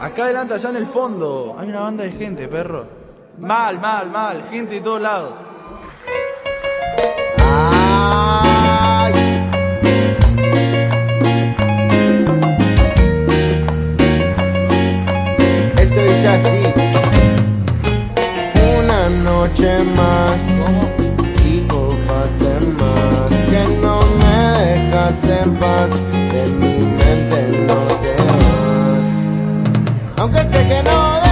Acá adelante, allá en el fondo. Hay una banda de gente, perro. Mal, mal, mal. Gente de todos lados. Esto dice así. Una noche más. que no